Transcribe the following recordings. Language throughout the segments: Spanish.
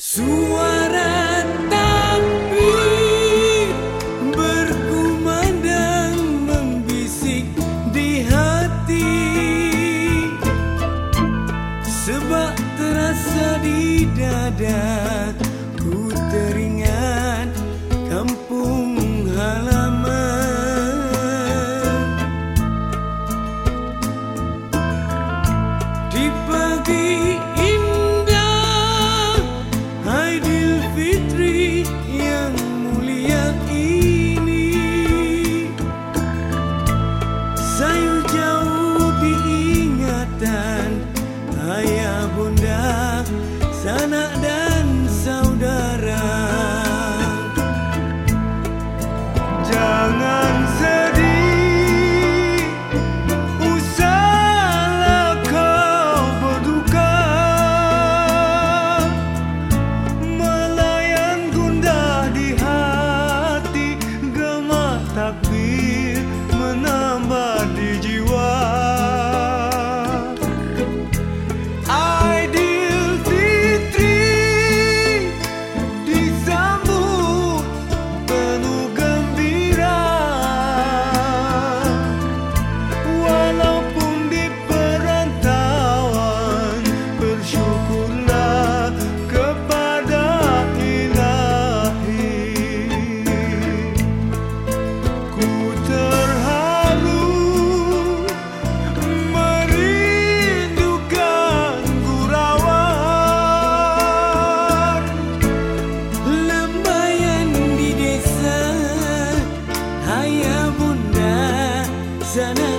Suara sene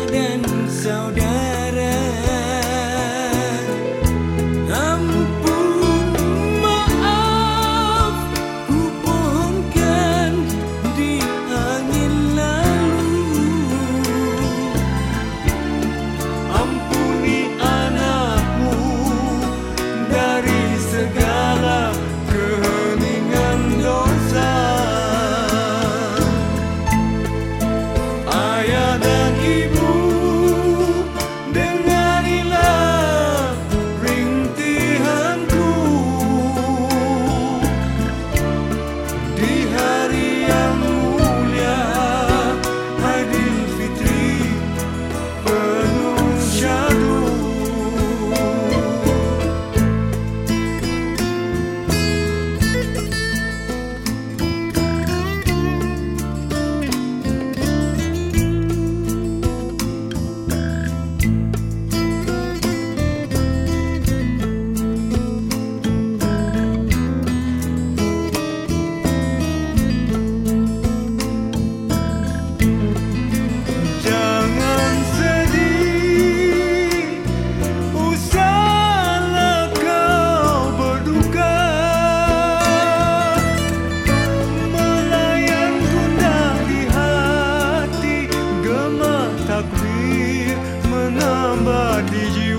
somebody you